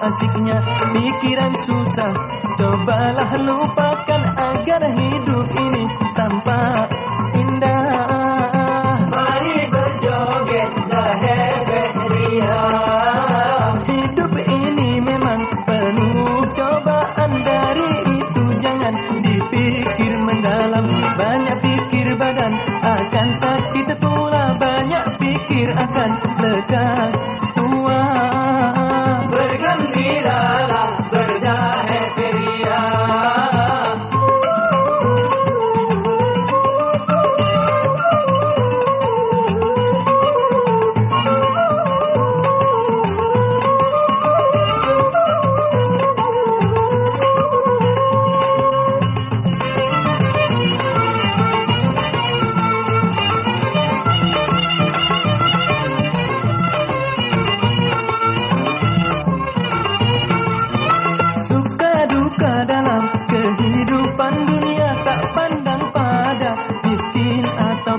asiknya. Pikiran susah Cobalah lupakan agar hidup atau